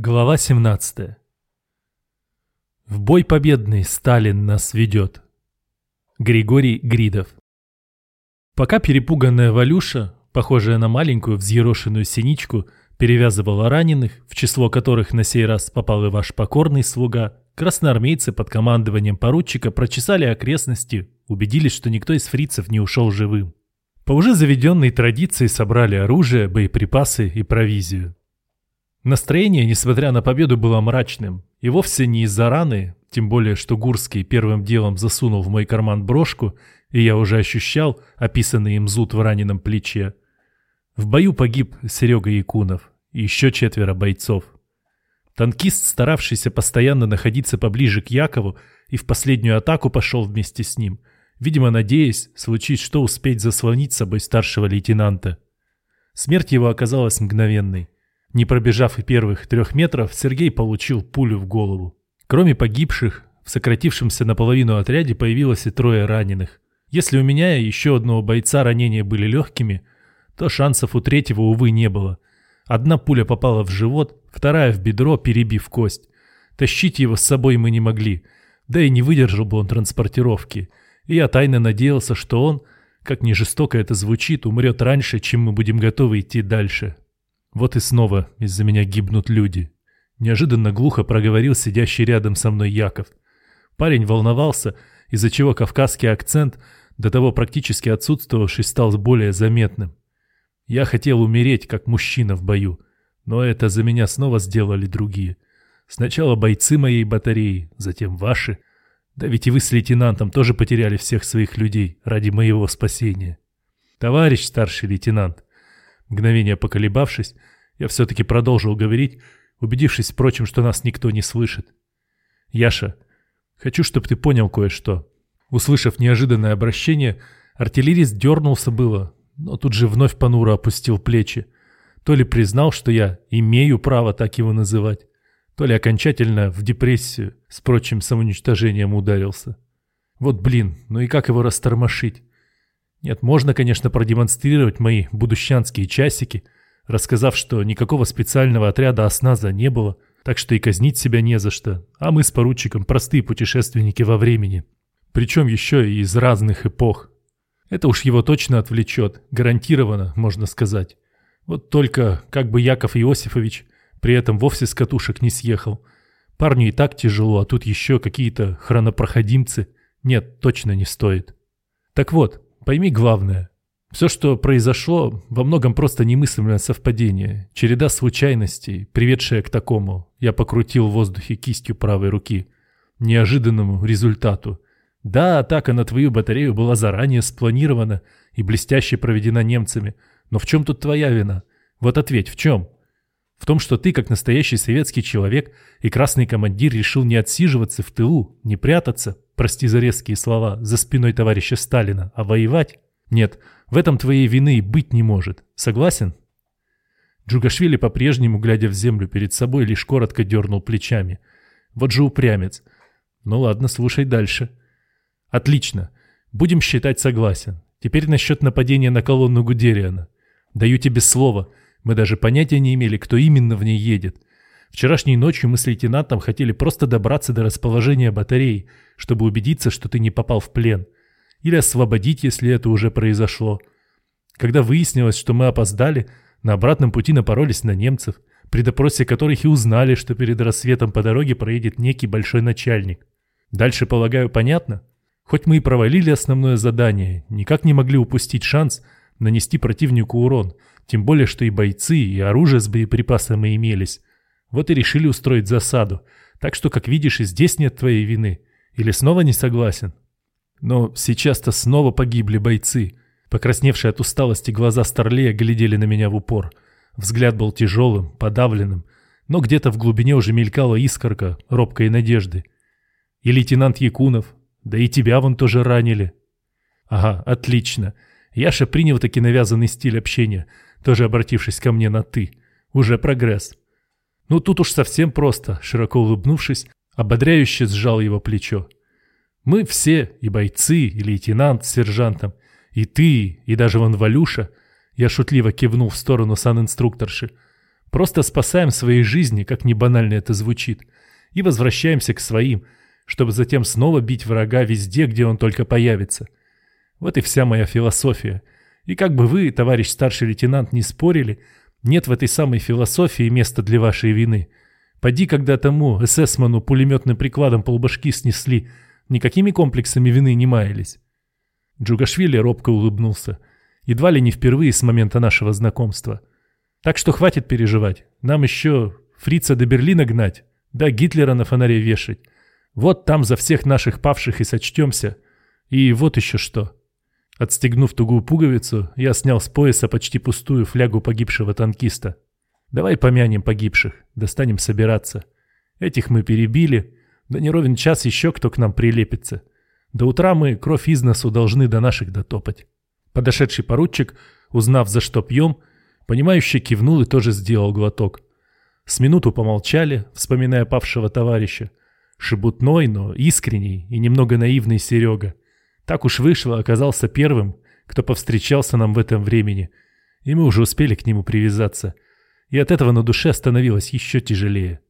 Глава 17 В бой победный Сталин нас ведет. Григорий Гридов Пока перепуганная Валюша, похожая на маленькую взъерошенную синичку, перевязывала раненых, в число которых на сей раз попал и ваш покорный слуга, красноармейцы под командованием поручика прочесали окрестности, убедились, что никто из фрицев не ушел живым. По уже заведенной традиции собрали оружие, боеприпасы и провизию. Настроение, несмотря на победу, было мрачным. И вовсе не из-за раны, тем более, что Гурский первым делом засунул в мой карман брошку, и я уже ощущал описанный им зуд в раненом плече. В бою погиб Серега Якунов и еще четверо бойцов. Танкист, старавшийся постоянно находиться поближе к Якову, и в последнюю атаку пошел вместе с ним, видимо, надеясь, случить что успеть заслонить собой старшего лейтенанта. Смерть его оказалась мгновенной. Не пробежав и первых трех метров, Сергей получил пулю в голову. Кроме погибших, в сократившемся наполовину отряде появилось и трое раненых. Если у меня и еще одного бойца ранения были легкими, то шансов у третьего, увы, не было. Одна пуля попала в живот, вторая в бедро, перебив кость. Тащить его с собой мы не могли, да и не выдержал бы он транспортировки. И я тайно надеялся, что он, как ни жестоко это звучит, умрет раньше, чем мы будем готовы идти дальше. Вот и снова из-за меня гибнут люди. Неожиданно глухо проговорил сидящий рядом со мной Яков. Парень волновался, из-за чего кавказский акцент, до того практически отсутствовавший, стал более заметным. Я хотел умереть, как мужчина в бою, но это за меня снова сделали другие. Сначала бойцы моей батареи, затем ваши. Да ведь и вы с лейтенантом тоже потеряли всех своих людей ради моего спасения. Товарищ старший лейтенант, Мгновение поколебавшись, я все-таки продолжил говорить, убедившись, впрочем, что нас никто не слышит. «Яша, хочу, чтобы ты понял кое-что». Услышав неожиданное обращение, артиллерист дернулся было, но тут же вновь понуро опустил плечи. То ли признал, что я имею право так его называть, то ли окончательно в депрессию с прочим самоуничтожением ударился. Вот блин, ну и как его растормошить? Нет, можно, конечно, продемонстрировать мои будущанские часики, рассказав, что никакого специального отряда осназа не было, так что и казнить себя не за что, а мы с поручиком простые путешественники во времени. Причем еще и из разных эпох. Это уж его точно отвлечет, гарантированно, можно сказать. Вот только как бы Яков Иосифович при этом вовсе с катушек не съехал. Парню и так тяжело, а тут еще какие-то хронопроходимцы. Нет, точно не стоит. Так вот, Пойми главное. Все, что произошло, во многом просто немыслимое совпадение, череда случайностей, приведшая к такому. Я покрутил в воздухе кистью правой руки. Неожиданному результату. Да, атака на твою батарею была заранее спланирована и блестяще проведена немцами. Но в чем тут твоя вина? Вот ответь, в чем? В том, что ты, как настоящий советский человек и красный командир, решил не отсиживаться в тылу, не прятаться, прости за резкие слова, за спиной товарища Сталина, а воевать? Нет, в этом твоей вины и быть не может. Согласен? Джугашвили по-прежнему, глядя в землю перед собой, лишь коротко дернул плечами. Вот же упрямец. Ну ладно, слушай дальше. Отлично. Будем считать согласен. Теперь насчет нападения на колонну Гудериана. Даю тебе слово. Мы даже понятия не имели, кто именно в ней едет. Вчерашней ночью мы с лейтенантом хотели просто добраться до расположения батареи, чтобы убедиться, что ты не попал в плен. Или освободить, если это уже произошло. Когда выяснилось, что мы опоздали, на обратном пути напоролись на немцев, при допросе которых и узнали, что перед рассветом по дороге проедет некий большой начальник. Дальше, полагаю, понятно? Хоть мы и провалили основное задание, никак не могли упустить шанс нанести противнику урон, тем более, что и бойцы, и оружие с боеприпасами имелись. Вот и решили устроить засаду. Так что, как видишь, и здесь нет твоей вины. Или снова не согласен? Но сейчас-то снова погибли бойцы. Покрасневшие от усталости глаза Старлея глядели на меня в упор. Взгляд был тяжелым, подавленным. Но где-то в глубине уже мелькала искорка робкой надежды. И лейтенант Якунов, да и тебя вон тоже ранили. Ага, отлично. Яша принял таки навязанный стиль общения, тоже обратившись ко мне на «ты». Уже прогресс. Ну тут уж совсем просто, широко улыбнувшись, ободряюще сжал его плечо. Мы все, и бойцы, и лейтенант с сержантом, и ты, и даже вон Валюша, я шутливо кивнул в сторону санинструкторши, Просто спасаем свои жизни, как не банально это звучит, и возвращаемся к своим, чтобы затем снова бить врага везде, где он только появится. Вот и вся моя философия. И как бы вы, товарищ старший лейтенант, не спорили, нет в этой самой философии места для вашей вины. Поди, когда тому эсэсману пулеметным прикладом полбашки снесли, никакими комплексами вины не маялись. Джугашвили робко улыбнулся. Едва ли не впервые с момента нашего знакомства. Так что хватит переживать. Нам еще фрица до Берлина гнать, да Гитлера на фонаре вешать. Вот там за всех наших павших и сочтемся. И вот еще что. Отстегнув тугую пуговицу, я снял с пояса почти пустую флягу погибшего танкиста. Давай помянем погибших, достанем собираться. Этих мы перебили, да не ровен час еще кто к нам прилепится. До утра мы кровь из носу должны до наших дотопать. Подошедший поручик, узнав, за что пьем, понимающе кивнул и тоже сделал глоток. С минуту помолчали, вспоминая павшего товарища. Шебутной, но искренний и немного наивный Серега. Так уж вышло, оказался первым, кто повстречался нам в этом времени, и мы уже успели к нему привязаться. И от этого на душе становилось еще тяжелее.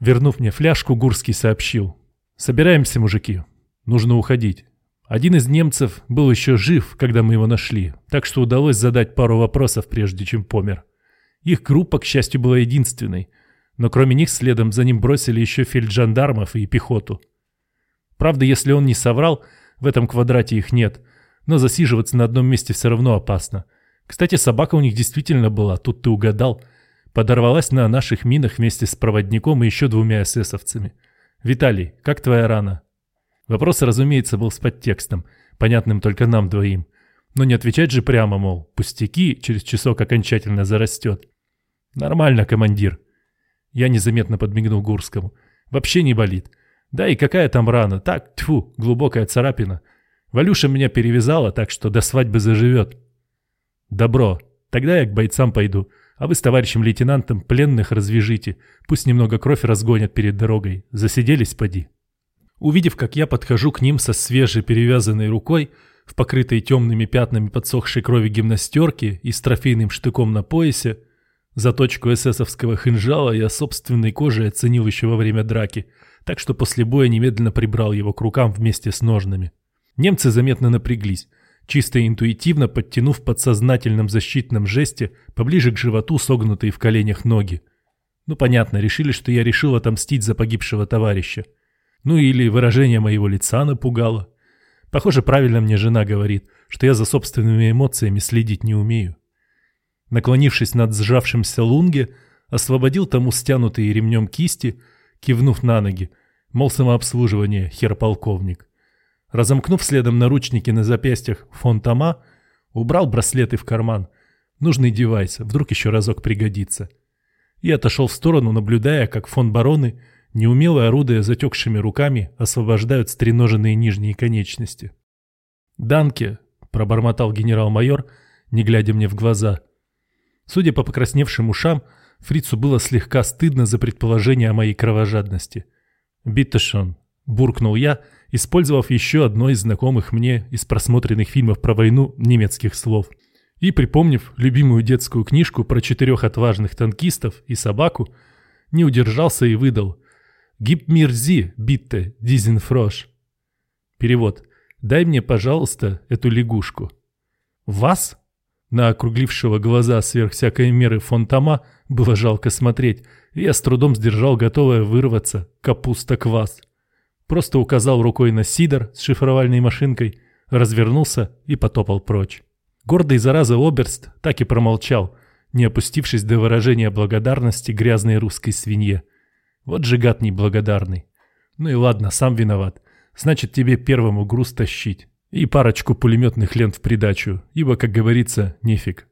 Вернув мне фляжку, Гурский сообщил. «Собираемся, мужики. Нужно уходить. Один из немцев был еще жив, когда мы его нашли, так что удалось задать пару вопросов, прежде чем помер. Их группа, к счастью, была единственной, но кроме них следом за ним бросили еще фельджандармов и пехоту. Правда, если он не соврал, в этом квадрате их нет, но засиживаться на одном месте все равно опасно. Кстати, собака у них действительно была, тут ты угадал. Подорвалась на наших минах вместе с проводником и еще двумя эсэсовцами. «Виталий, как твоя рана?» Вопрос, разумеется, был с подтекстом, понятным только нам двоим. Но не отвечать же прямо, мол, пустяки, через часок окончательно зарастет. Нормально, командир. Я незаметно подмигнул Гурскому. Вообще не болит. Да и какая там рана? Так, тьфу, глубокая царапина. Валюша меня перевязала, так что до свадьбы заживет. Добро. Тогда я к бойцам пойду. А вы с товарищем лейтенантом пленных развяжите. Пусть немного кровь разгонят перед дорогой. Засиделись, поди. Увидев, как я подхожу к ним со свежей перевязанной рукой, в покрытой темными пятнами подсохшей крови гимнастерки и с трофейным штыком на поясе, заточку эсэсовского хинжала я собственной кожей оценил еще во время драки, так что после боя немедленно прибрал его к рукам вместе с ножнами. Немцы заметно напряглись, чисто интуитивно подтянув подсознательном защитном жесте поближе к животу согнутые в коленях ноги. Ну понятно, решили, что я решил отомстить за погибшего товарища. Ну или выражение моего лица напугало. Похоже, правильно мне жена говорит, что я за собственными эмоциями следить не умею. Наклонившись над сжавшимся лунге, освободил тому стянутые ремнем кисти, кивнув на ноги, мол, самообслуживание, хер-полковник. Разомкнув следом наручники на запястьях фон Тома, убрал браслеты в карман. Нужный девайс, вдруг еще разок пригодится. И отошел в сторону, наблюдая, как фон бароны Неумело орудуя затекшими руками, освобождают стреноженные нижние конечности. «Данке!» – пробормотал генерал-майор, не глядя мне в глаза. Судя по покрасневшим ушам, фрицу было слегка стыдно за предположение о моей кровожадности. «Bitte schön!» – буркнул я, использовав еще одно из знакомых мне из просмотренных фильмов про войну немецких слов. И, припомнив любимую детскую книжку про четырех отважных танкистов и собаку, не удержался и выдал – Gib mir sie, bitte, diesen Frosch. Перевод. Дай мне, пожалуйста, эту лягушку. Вас? На округлившего глаза сверх всякой меры фон Тома было жалко смотреть, и я с трудом сдержал готовое вырваться капуста квас. Просто указал рукой на сидор с шифровальной машинкой, развернулся и потопал прочь. Гордый зараза Оберст так и промолчал, не опустившись до выражения благодарности грязной русской свинье. Вот же гад неблагодарный. Ну и ладно, сам виноват. Значит, тебе первому груз тащить. И парочку пулеметных лент в придачу, ибо, как говорится, нефиг.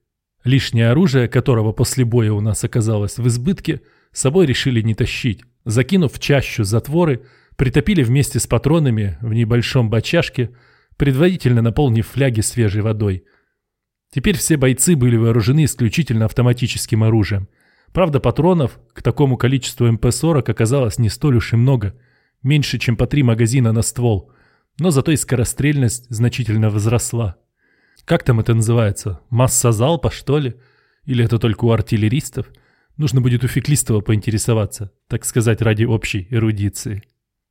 Лишнее оружие, которого после боя у нас оказалось в избытке, с собой решили не тащить. Закинув в чащу затворы, притопили вместе с патронами в небольшом бочашке, предварительно наполнив фляги свежей водой. Теперь все бойцы были вооружены исключительно автоматическим оружием, Правда, патронов к такому количеству МП-40 оказалось не столь уж и много, меньше, чем по три магазина на ствол, но зато и скорострельность значительно возросла. Как там это называется? Масса залпа, что ли? Или это только у артиллеристов? Нужно будет у Феклистова поинтересоваться, так сказать, ради общей эрудиции.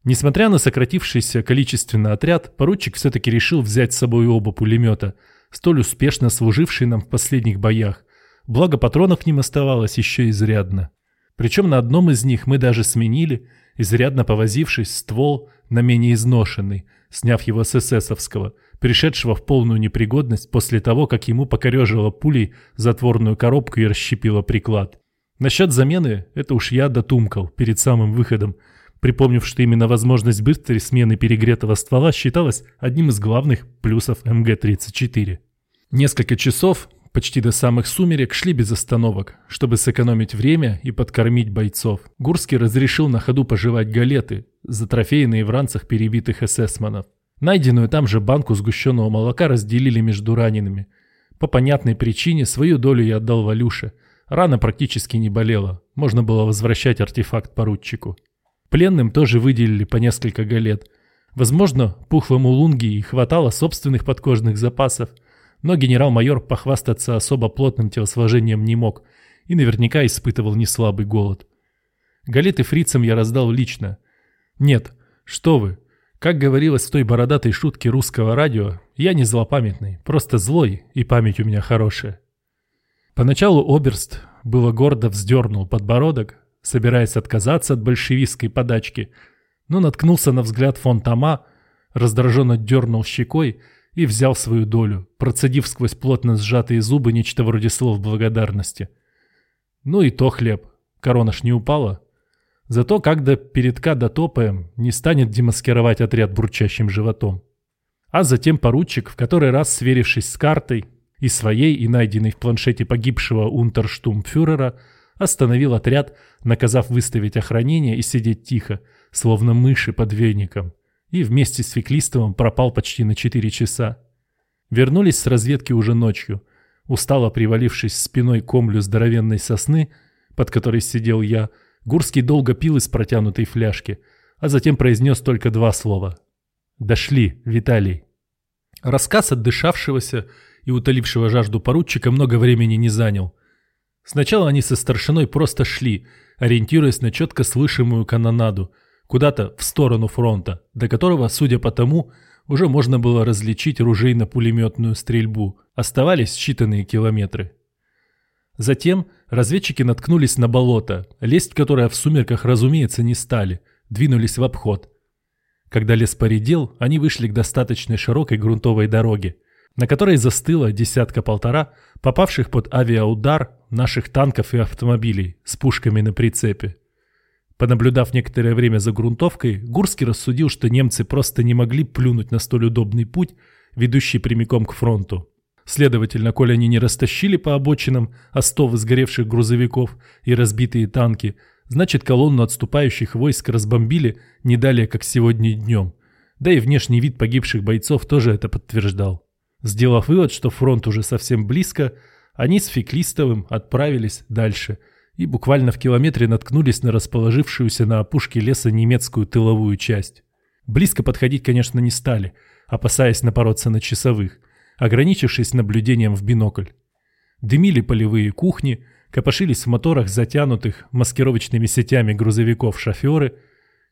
Несмотря на сократившийся количественный отряд, поручик все-таки решил взять с собой оба пулемета, столь успешно служившие нам в последних боях. Благо патронов к ним оставалось еще изрядно. Причем на одном из них мы даже сменили, изрядно повозившись, ствол на менее изношенный, сняв его с эсэсовского, пришедшего в полную непригодность после того, как ему покорежило пулей затворную коробку и расщепило приклад. Насчет замены это уж я дотумкал перед самым выходом, припомнив, что именно возможность быстрой смены перегретого ствола считалась одним из главных плюсов МГ-34. Несколько часов, почти до самых сумерек, шли без остановок, чтобы сэкономить время и подкормить бойцов. Гурский разрешил на ходу пожевать галеты, затрофеянные в ранцах перебитых эсэсманов. Найденную там же банку сгущенного молока разделили между ранеными. По понятной причине свою долю я отдал Валюше. Рана практически не болела, можно было возвращать артефакт поручику. Пленным тоже выделили по несколько галет. Возможно, пухлому Лунги хватало собственных подкожных запасов, но генерал-майор похвастаться особо плотным телосложением не мог и наверняка испытывал неслабый голод. Галеты фрицам я раздал лично. Нет, что вы, как говорилось в той бородатой шутке русского радио, я не злопамятный, просто злой, и память у меня хорошая. Поначалу Оберст было гордо вздернул подбородок, собираясь отказаться от большевистской подачки, но наткнулся на взгляд фон Тома, раздраженно дернул щекой и взял свою долю, процедив сквозь плотно сжатые зубы нечто вроде слов благодарности. Ну и то хлеб, корона ж не упала. Зато когда передка дотопаем, не станет демаскировать отряд бурчащим животом. А затем поручик, в который раз сверившись с картой, и своей, и найденной в планшете погибшего унтерштумфюрера, остановил отряд, наказав выставить охранение и сидеть тихо, словно мыши под веником, и вместе с Феклистовым пропал почти на 4 часа. Вернулись с разведки уже ночью, устало привалившись спиной к комлю здоровенной сосны, под которой сидел я, Гурский долго пил из протянутой фляжки, а затем произнес только два слова. «Дошли, Виталий». Рассказ отдышавшегося и утолившего жажду поручика много времени не занял. Сначала они со старшиной просто шли, ориентируясь на четко слышимую канонаду, куда-то в сторону фронта, до которого, судя по тому, уже можно было различить ружейно-пулеметную стрельбу. Оставались считанные километры. Затем разведчики наткнулись на болото, лезть которое в сумерках, разумеется, не стали, двинулись в обход. Когда лес поредел, они вышли к достаточно широкой грунтовой дороге, на которой застыла десятка-полтора попавших под авиаудар наших танков и автомобилей с пушками на прицепе. Понаблюдав некоторое время за грунтовкой, Гурский рассудил, что немцы просто не могли плюнуть на столь удобный путь, ведущий прямиком к фронту. Следовательно, коли они не растащили по обочинам остов сгоревших грузовиков и разбитые танки, значит колонну отступающих войск разбомбили не далее, как сегодня днем. Да и внешний вид погибших бойцов тоже это подтверждал. Сделав вывод, что фронт уже совсем близко, они с Феклистовым отправились дальше и буквально в километре наткнулись на расположившуюся на опушке леса немецкую тыловую часть. Близко подходить, конечно, не стали, опасаясь напороться на часовых, ограничившись наблюдением в бинокль. Дымили полевые кухни, копошились в моторах затянутых маскировочными сетями грузовиков шоферы.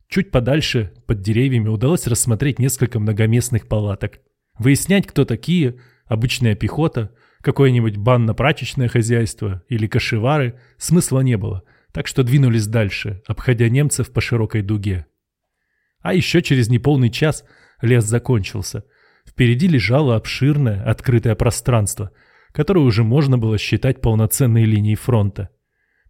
Чуть подальше, под деревьями, удалось рассмотреть несколько многоместных палаток. Выяснять, кто такие, обычная пехота – какое-нибудь банно-прачечное хозяйство или кошевары, смысла не было, так что двинулись дальше, обходя немцев по широкой дуге. А еще через неполный час лес закончился. Впереди лежало обширное открытое пространство, которое уже можно было считать полноценной линией фронта.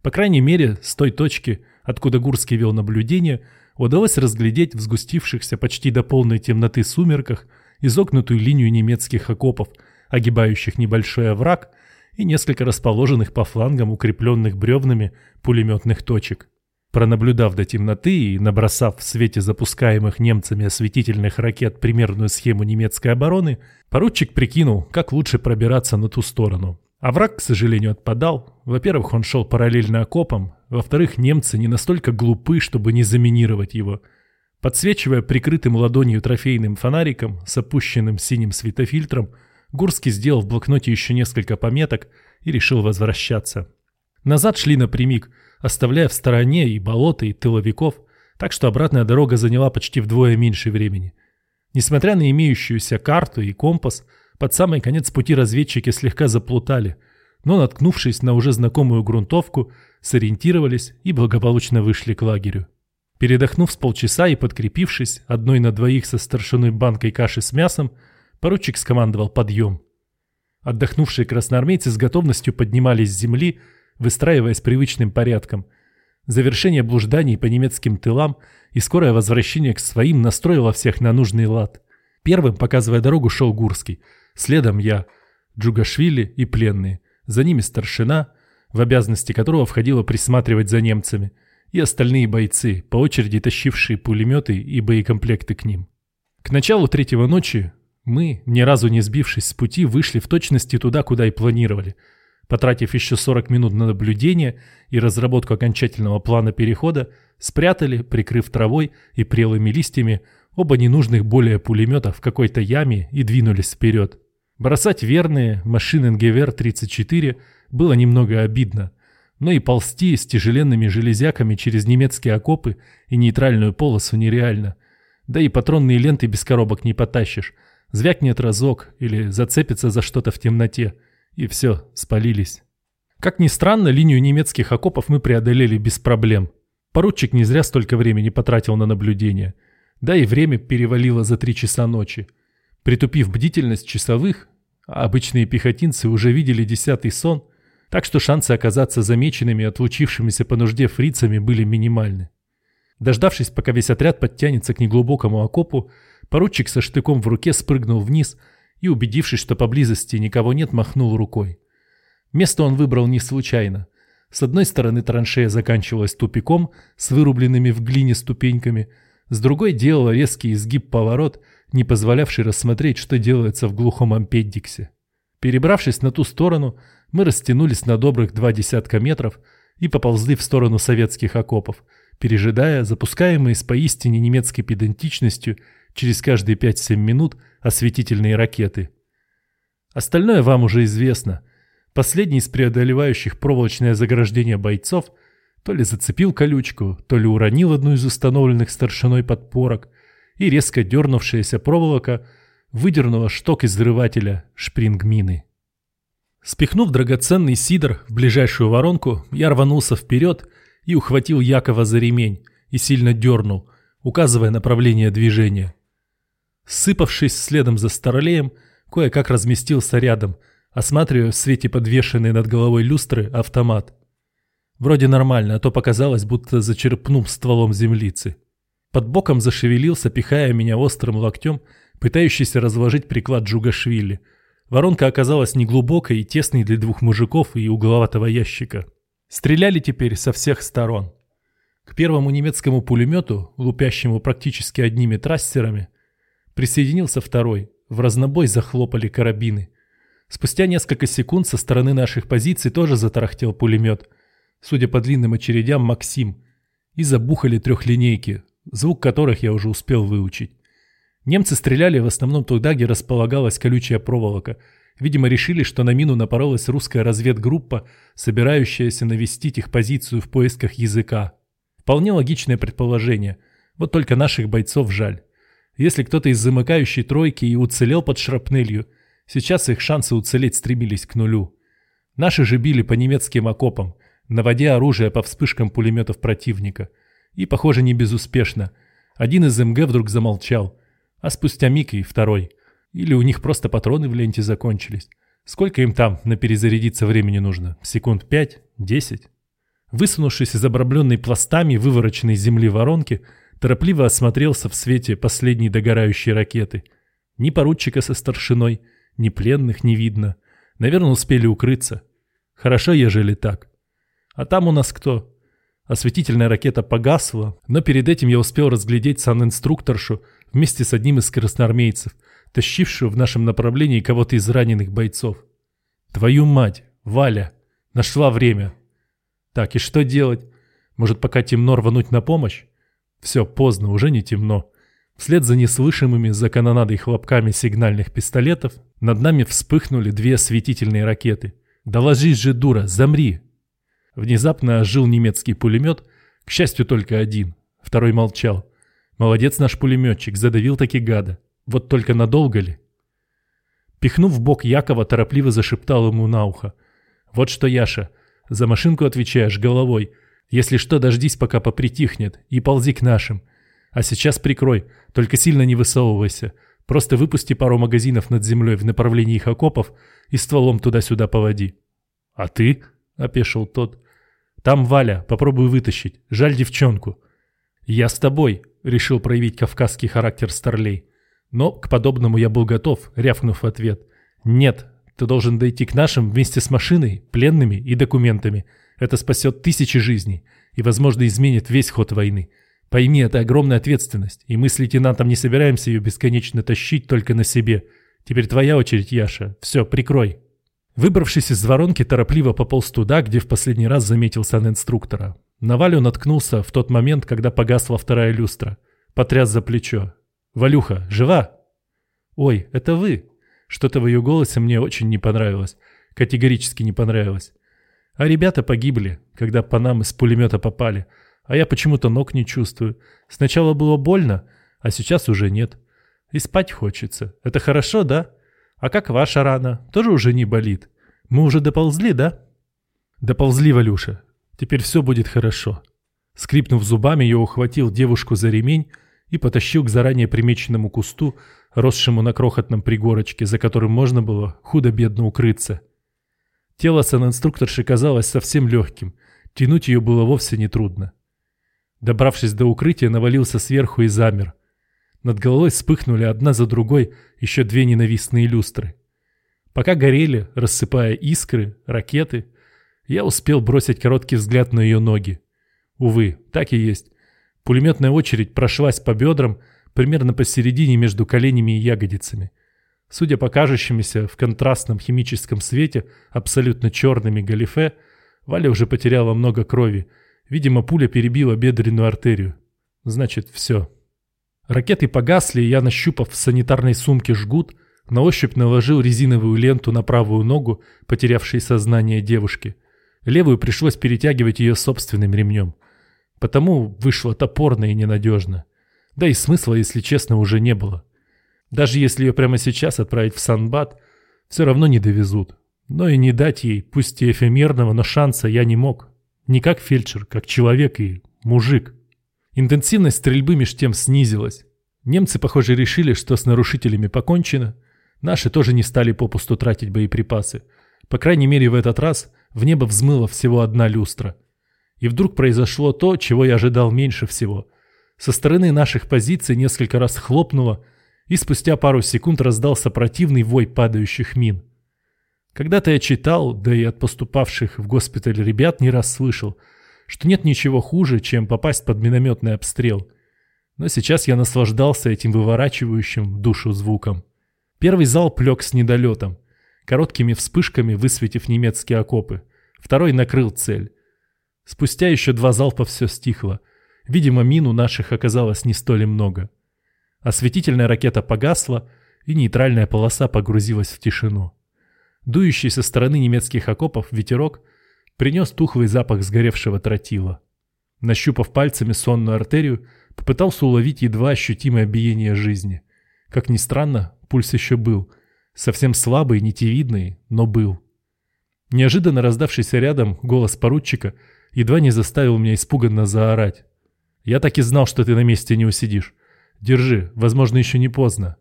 По крайней мере, с той точки, откуда Гурский вел наблюдение, удалось разглядеть в сгустившихся почти до полной темноты сумерках изогнутую линию немецких окопов – огибающих небольшой овраг и несколько расположенных по флангам укрепленных бревнами пулеметных точек. Пронаблюдав до темноты и набросав в свете запускаемых немцами осветительных ракет примерную схему немецкой обороны, поручик прикинул, как лучше пробираться на ту сторону. А к сожалению, отпадал. Во-первых, он шел параллельно окопам. Во-вторых, немцы не настолько глупы, чтобы не заминировать его. Подсвечивая прикрытым ладонью трофейным фонариком с опущенным синим светофильтром, Гурский сделал в блокноте еще несколько пометок и решил возвращаться. Назад шли напрямик, оставляя в стороне и болота, и тыловиков, так что обратная дорога заняла почти вдвое меньше времени. Несмотря на имеющуюся карту и компас, под самый конец пути разведчики слегка заплутали, но, наткнувшись на уже знакомую грунтовку, сориентировались и благополучно вышли к лагерю. Передохнув с полчаса и подкрепившись одной на двоих со старшиной банкой каши с мясом, поручик скомандовал подъем. Отдохнувшие красноармейцы с готовностью поднимались с земли, выстраиваясь привычным порядком. Завершение блужданий по немецким тылам и скорое возвращение к своим настроило всех на нужный лад. Первым, показывая дорогу, шел Гурский. Следом я, Джугашвили и пленные. За ними старшина, в обязанности которого входило присматривать за немцами, и остальные бойцы, по очереди тащившие пулеметы и боекомплекты к ним. К началу третьего ночи мы, ни разу не сбившись с пути, вышли в точности туда, куда и планировали, потратив еще 40 минут на наблюдение и разработку окончательного плана перехода, спрятали, прикрыв травой и прелыми листьями, оба ненужных более пулемета в какой-то яме и двинулись вперед. Бросать верные машины НГВР-34 было немного обидно, но и ползти с тяжеленными железяками через немецкие окопы и нейтральную полосу нереально. Да и патронные ленты без коробок не потащишь. Звякнет разок или зацепится за что-то в темноте. И все, спалились. Как ни странно, линию немецких окопов мы преодолели без проблем. Поручик не зря столько времени потратил на наблюдение. Да и время перевалило за три часа ночи. Притупив бдительность часовых, а обычные пехотинцы уже видели десятый сон, так что шансы оказаться замеченными отлучившимися по нужде фрицами были минимальны. Дождавшись, пока весь отряд подтянется к неглубокому окопу, поручик со штыком в руке спрыгнул вниз и, убедившись, что поблизости никого нет, махнул рукой. Место он выбрал не случайно. С одной стороны траншея заканчивалась тупиком с вырубленными в глине ступеньками, с другой делала резкий изгиб-поворот – не позволявший рассмотреть, что делается в глухом ампендиксе. Перебравшись на ту сторону, мы растянулись на добрых два десятка метров и поползли в сторону советских окопов, пережидая запускаемые с поистине немецкой педантичностью через каждые 5-7 минут осветительные ракеты. Остальное вам уже известно. Последний из преодолевающих проволочное заграждение бойцов то ли зацепил колючку, то ли уронил одну из установленных старшиной подпорок, и резко дернувшаяся проволока выдернула шток из шпрингмины. Спихнув драгоценный сидр в ближайшую воронку, я рванулся вперед и ухватил Якова за ремень и сильно дернул, указывая направление движения. Сыпавшись следом за старлеем, кое-как разместился рядом, осматривая в свете подвешенной над головой люстры автомат. Вроде нормально, а то показалось, будто зачерпнул стволом землицы. Под боком зашевелился, пихая меня острым локтем, пытающийся разложить приклад Джугашвили. Воронка оказалась неглубокой и тесной для двух мужиков и угловатого ящика. Стреляли теперь со всех сторон. К первому немецкому пулемету, лупящему практически одними трассерами, присоединился второй. В разнобой захлопали карабины. Спустя несколько секунд со стороны наших позиций тоже затарахтел пулемет. Судя по длинным очередям, Максим. И забухали трехлинейки, звук которых я уже успел выучить. Немцы стреляли в основном туда, где располагалась колючая проволока. Видимо, решили, что на мину напоролась русская разведгруппа, собирающаяся навестить их позицию в поисках языка. Вполне логичное предположение. Вот только наших бойцов жаль. Если кто-то из замыкающей тройки и уцелел под шрапнелью, сейчас их шансы уцелеть стремились к нулю. Наши же били по немецким окопам, наводя оружие по вспышкам пулеметов противника – и, похоже, не безуспешно. Один из МГ вдруг замолчал, а спустя миг и второй. Или у них просто патроны в ленте закончились. Сколько им там на перезарядиться времени нужно? Секунд пять? Десять? Высунувшись из обрамленной пластами вывороченной земли воронки, торопливо осмотрелся в свете последней догорающей ракеты. Ни поручика со старшиной, ни пленных не видно. Наверное, успели укрыться. Хорошо, ежели так. А там у нас кто? Осветительная ракета погасла, но перед этим я успел разглядеть санинструкторшу вместе с одним из красноармейцев, тащившего в нашем направлении кого-то из раненых бойцов. Твою мать, Валя, нашла время. Так, и что делать? Может, пока темно рвануть на помощь? Все, поздно, уже не темно. Вслед за неслышимыми за канонадой хлопками сигнальных пистолетов над нами вспыхнули две осветительные ракеты. «Да ложись же, дура, замри!» Внезапно ожил немецкий пулемет, к счастью, только один. Второй молчал. Молодец наш пулеметчик, задавил таки гада. Вот только надолго ли? Пихнув в бок Якова, торопливо зашептал ему на ухо. «Вот что, Яша, за машинку отвечаешь головой. Если что, дождись, пока попритихнет, и ползи к нашим. А сейчас прикрой, только сильно не высовывайся. Просто выпусти пару магазинов над землей в направлении их окопов и стволом туда-сюда поводи». «А ты?» — опешил тот. «Там Валя, попробуй вытащить. Жаль девчонку». «Я с тобой», — решил проявить кавказский характер Старлей. Но к подобному я был готов, рявкнув в ответ. «Нет, ты должен дойти к нашим вместе с машиной, пленными и документами. Это спасет тысячи жизней и, возможно, изменит весь ход войны. Пойми, это огромная ответственность, и мы с лейтенантом не собираемся ее бесконечно тащить только на себе. Теперь твоя очередь, Яша. Все, прикрой». Выбравшись из воронки, торопливо пополз туда, где в последний раз заметил сан-инструктора. На Валю наткнулся в тот момент, когда погасла вторая люстра. Потряс за плечо. «Валюха, жива?» «Ой, это вы!» Что-то в ее голосе мне очень не понравилось. Категорически не понравилось. А ребята погибли, когда по нам из пулемета попали. А я почему-то ног не чувствую. Сначала было больно, а сейчас уже нет. И спать хочется. Это хорошо, да? А как ваша рана? Тоже уже не болит? Мы уже доползли, да? Доползли, Валюша. Теперь все будет хорошо. Скрипнув зубами, я ухватил девушку за ремень и потащил к заранее примеченному кусту, росшему на крохотном пригорочке, за которым можно было худо-бедно укрыться. Тело санинструкторши казалось совсем легким, тянуть ее было вовсе не трудно. Добравшись до укрытия, навалился сверху и замер. Над головой вспыхнули одна за другой еще две ненавистные люстры. Пока горели, рассыпая искры, ракеты, я успел бросить короткий взгляд на ее ноги. Увы, так и есть. Пулеметная очередь прошлась по бедрам примерно посередине между коленями и ягодицами. Судя по кажущимся в контрастном химическом свете абсолютно черными галифе, Валя уже потеряла много крови. Видимо, пуля перебила бедренную артерию. Значит, все. Ракеты погасли, и я, нащупав в санитарной сумке жгут, на ощупь наложил резиновую ленту на правую ногу, потерявшей сознание девушки. Левую пришлось перетягивать ее собственным ремнем. Потому вышло топорно и ненадежно. Да и смысла, если честно, уже не было. Даже если ее прямо сейчас отправить в Санбат, все равно не довезут. Но и не дать ей, пусть и эфемерного, но шанса я не мог. Не как фельдшер, как человек и мужик. Интенсивность стрельбы меж тем снизилась. Немцы, похоже, решили, что с нарушителями покончено. Наши тоже не стали попусту тратить боеприпасы. По крайней мере, в этот раз в небо взмыла всего одна люстра – и вдруг произошло то, чего я ожидал меньше всего. Со стороны наших позиций несколько раз хлопнуло, и спустя пару секунд раздался противный вой падающих мин. Когда-то я читал, да и от поступавших в госпиталь ребят не раз слышал, что нет ничего хуже, чем попасть под минометный обстрел. Но сейчас я наслаждался этим выворачивающим душу звуком. Первый залп лег с недолетом, короткими вспышками высветив немецкие окопы. Второй накрыл цель. Спустя еще два залпа все стихло. Видимо, мин у наших оказалось не столь много. Осветительная ракета погасла, и нейтральная полоса погрузилась в тишину. Дующий со стороны немецких окопов ветерок принес тухлый запах сгоревшего тротила. Нащупав пальцами сонную артерию, попытался уловить едва ощутимое биение жизни. Как ни странно, пульс еще был. Совсем слабый, нитевидный, но был. Неожиданно раздавшийся рядом голос поручика – едва не заставил меня испуганно заорать. «Я так и знал, что ты на месте не усидишь. Держи, возможно, еще не поздно».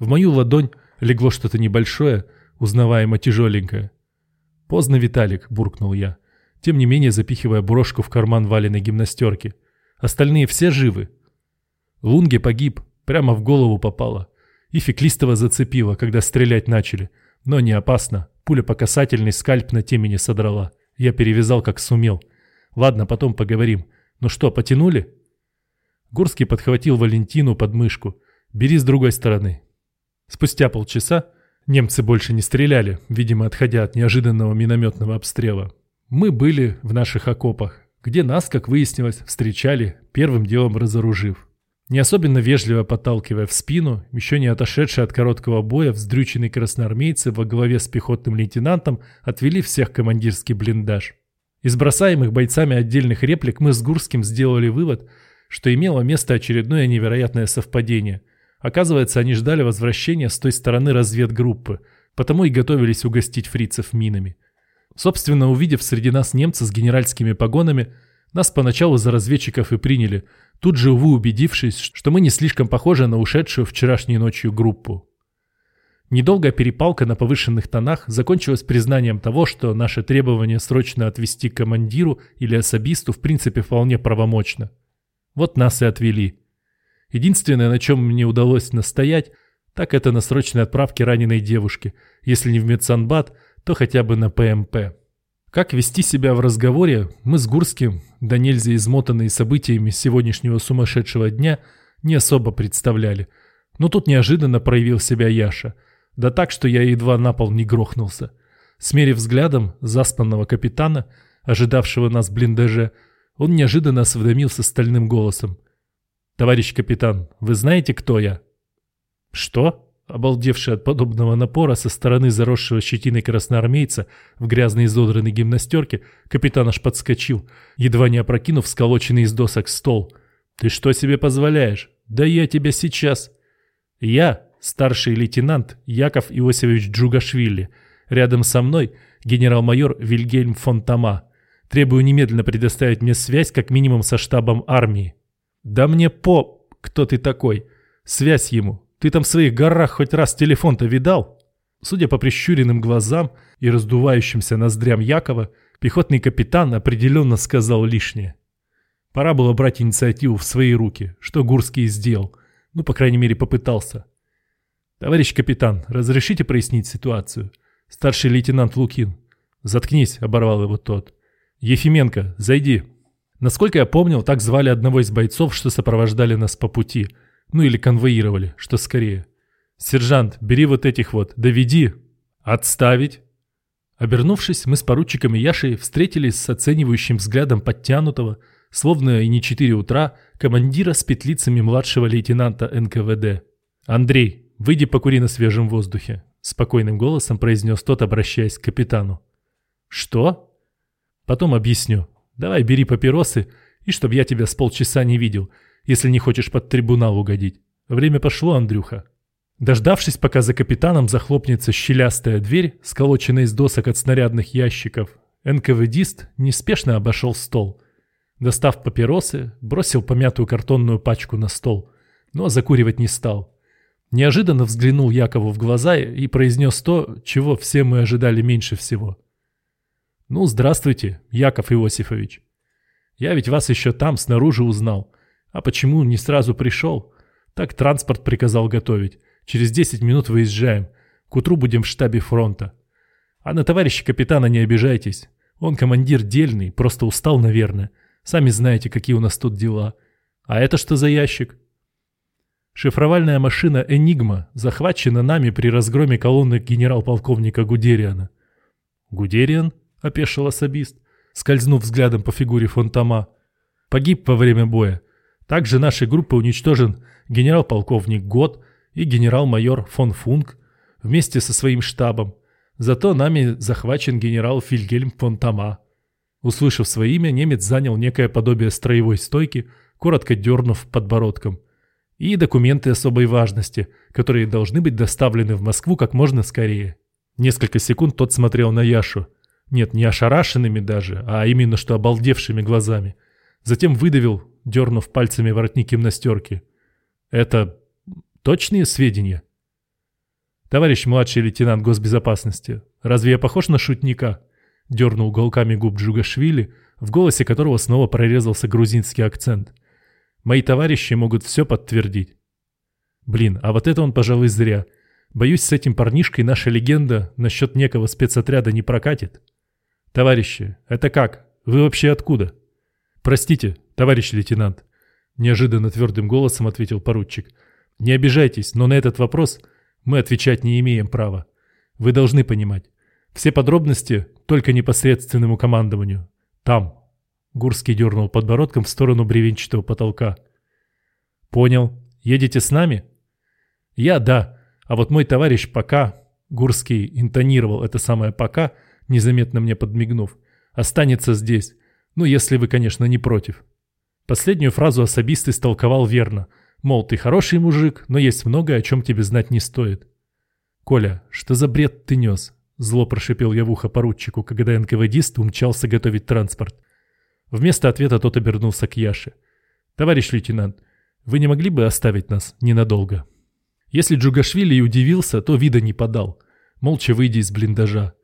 В мою ладонь легло что-то небольшое, узнаваемо тяжеленькое. «Поздно, Виталик», — буркнул я, тем не менее запихивая брошку в карман валенной гимнастерки. «Остальные все живы». Лунге погиб, прямо в голову попало. И Феклистова зацепило, когда стрелять начали. Но не опасно. Пуля по касательной скальп на темени содрала. Я перевязал как сумел. Ладно, потом поговорим. Ну что, потянули?» Гурский подхватил Валентину под мышку. «Бери с другой стороны». Спустя полчаса немцы больше не стреляли, видимо, отходя от неожиданного минометного обстрела. Мы были в наших окопах, где нас, как выяснилось, встречали, первым делом разоружив. Не особенно вежливо подталкивая в спину, еще не отошедшие от короткого боя вздрюченные красноармейцы во главе с пехотным лейтенантом отвели всех командирский блиндаж. Из бросаемых бойцами отдельных реплик мы с Гурским сделали вывод, что имело место очередное невероятное совпадение. Оказывается, они ждали возвращения с той стороны разведгруппы, потому и готовились угостить фрицев минами. Собственно, увидев среди нас немца с генеральскими погонами, нас поначалу за разведчиков и приняли, тут же, увы, убедившись, что мы не слишком похожи на ушедшую вчерашней ночью группу. Недолгая перепалка на повышенных тонах закончилась признанием того, что наше требование срочно отвести командиру или особисту в принципе вполне правомочно. Вот нас и отвели. Единственное, на чем мне удалось настоять, так это на срочной отправке раненой девушки, если не в медсанбат, то хотя бы на ПМП. Как вести себя в разговоре, мы с Гурским, да нельзя измотанные событиями сегодняшнего сумасшедшего дня, не особо представляли. Но тут неожиданно проявил себя Яша – да так, что я едва на пол не грохнулся. Смерив взглядом заспанного капитана, ожидавшего нас в блиндаже, он неожиданно осведомился стальным голосом. «Товарищ капитан, вы знаете, кто я?» «Что?» Обалдевший от подобного напора со стороны заросшего щетиной красноармейца в грязной изодранной гимнастерке, капитан аж подскочил, едва не опрокинув сколоченный из досок стол. «Ты что себе позволяешь? Да я тебя сейчас...» «Я старший лейтенант Яков Иосифович Джугашвили. Рядом со мной генерал-майор Вильгельм фон Тома. Требую немедленно предоставить мне связь как минимум со штабом армии. Да мне по... Кто ты такой? Связь ему. Ты там в своих горах хоть раз телефон-то видал? Судя по прищуренным глазам и раздувающимся ноздрям Якова, пехотный капитан определенно сказал лишнее. Пора было брать инициативу в свои руки, что Гурский сделал. Ну, по крайней мере, попытался. «Товарищ капитан, разрешите прояснить ситуацию?» «Старший лейтенант Лукин». «Заткнись», — оборвал его тот. «Ефименко, зайди». Насколько я помнил, так звали одного из бойцов, что сопровождали нас по пути. Ну или конвоировали, что скорее. «Сержант, бери вот этих вот, доведи». «Отставить». Обернувшись, мы с поручиком и Яшей встретились с оценивающим взглядом подтянутого, словно и не 4 утра, командира с петлицами младшего лейтенанта НКВД. «Андрей, «Выйди покури на свежем воздухе», — спокойным голосом произнес тот, обращаясь к капитану. «Что?» «Потом объясню. Давай бери папиросы, и чтоб я тебя с полчаса не видел, если не хочешь под трибунал угодить. Время пошло, Андрюха». Дождавшись, пока за капитаном захлопнется щелястая дверь, сколоченная из досок от снарядных ящиков, НКВДист неспешно обошел стол. Достав папиросы, бросил помятую картонную пачку на стол, но закуривать не стал. Неожиданно взглянул Якову в глаза и произнес то, чего все мы ожидали меньше всего. «Ну, здравствуйте, Яков Иосифович. Я ведь вас еще там, снаружи узнал. А почему не сразу пришел? Так транспорт приказал готовить. Через 10 минут выезжаем. К утру будем в штабе фронта. А на товарища капитана не обижайтесь. Он командир дельный, просто устал, наверное. Сами знаете, какие у нас тут дела. А это что за ящик?» Шифровальная машина «Энигма» захвачена нами при разгроме колонны генерал-полковника Гудериана. «Гудериан?» — опешил особист, скользнув взглядом по фигуре Фонтама. «Погиб во время боя. Также нашей группы уничтожен генерал-полковник Гот и генерал-майор фон Функ вместе со своим штабом. Зато нами захвачен генерал Фильгельм фон Тома». Услышав свое имя, немец занял некое подобие строевой стойки, коротко дернув подбородком – и документы особой важности, которые должны быть доставлены в Москву как можно скорее. Несколько секунд тот смотрел на Яшу. Нет, не ошарашенными даже, а именно что обалдевшими глазами. Затем выдавил, дернув пальцами воротник гимнастерки. «Это точные сведения?» «Товарищ младший лейтенант госбезопасности, разве я похож на шутника?» Дернул уголками губ Джугашвили, в голосе которого снова прорезался грузинский акцент. Мои товарищи могут все подтвердить. Блин, а вот это он, пожалуй, зря. Боюсь, с этим парнишкой наша легенда насчет некого спецотряда не прокатит. Товарищи, это как? Вы вообще откуда? Простите, товарищ лейтенант. Неожиданно твердым голосом ответил поручик. Не обижайтесь, но на этот вопрос мы отвечать не имеем права. Вы должны понимать. Все подробности только непосредственному командованию. Там, Гурский дернул подбородком в сторону бревенчатого потолка. «Понял. Едете с нами?» «Я – да. А вот мой товарищ пока...» Гурский интонировал это самое «пока», незаметно мне подмигнув. Останется здесь. Ну, если вы, конечно, не против. Последнюю фразу особист истолковал верно. Мол, ты хороший мужик, но есть многое, о чем тебе знать не стоит. «Коля, что за бред ты нес?» Зло прошипел я в ухо поручику, когда НКВДист умчался готовить транспорт. Вместо ответа тот обернулся к Яше. «Товарищ лейтенант, вы не могли бы оставить нас ненадолго?» Если Джугашвили и удивился, то вида не подал, молча выйдя из блиндажа.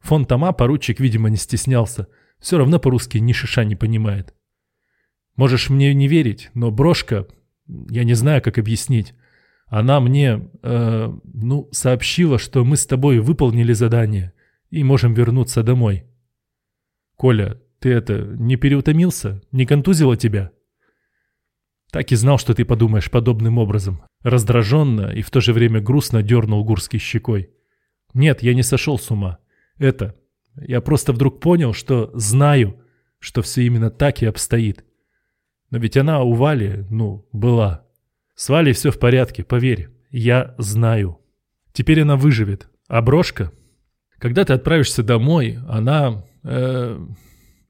Фон Тома поручик, видимо, не стеснялся, все равно по-русски ни шиша не понимает. Можешь мне не верить, но брошка, я не знаю, как объяснить, она мне, э, ну, сообщила, что мы с тобой выполнили задание и можем вернуться домой. Коля, ты это, не переутомился? Не контузило тебя? Так и знал, что ты подумаешь подобным образом. Раздраженно и в то же время грустно дернул Гурский щекой. Нет, я не сошел с ума. Это... Я просто вдруг понял, что знаю, что все именно так и обстоит. Но ведь она у Вали, ну, была. С Валей все в порядке, поверь. Я знаю. Теперь она выживет. А брошка? Когда ты отправишься домой, она... Э,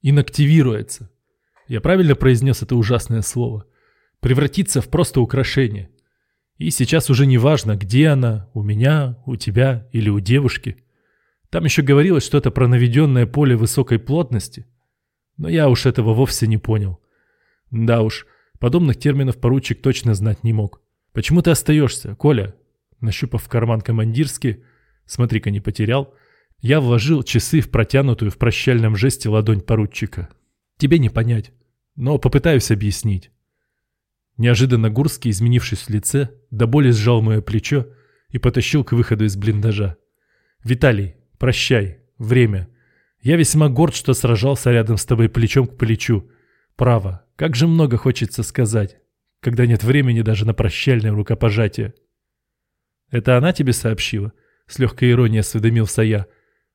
инактивируется. Я правильно произнес это ужасное слово? Превратится в просто украшение. И сейчас уже не важно, где она, у меня, у тебя или у девушки. Там еще говорилось что-то про наведенное поле высокой плотности. Но я уж этого вовсе не понял. Да уж, подобных терминов поручик точно знать не мог. «Почему ты остаешься, Коля?» Нащупав карман командирский, смотри-ка не потерял, я вложил часы в протянутую в прощальном жесте ладонь поручика. Тебе не понять, но попытаюсь объяснить. Неожиданно Гурский, изменившись в лице, до боли сжал мое плечо и потащил к выходу из блиндажа. «Виталий, прощай, время. Я весьма горд, что сражался рядом с тобой плечом к плечу. Право, как же много хочется сказать, когда нет времени даже на прощальное рукопожатие». «Это она тебе сообщила?» — с легкой иронией осведомился я.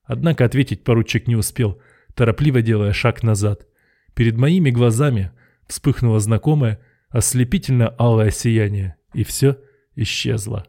Однако ответить поручик не успел, торопливо делая шаг назад. Перед моими глазами вспыхнуло знакомое, ослепительно алое сияние, и все исчезло.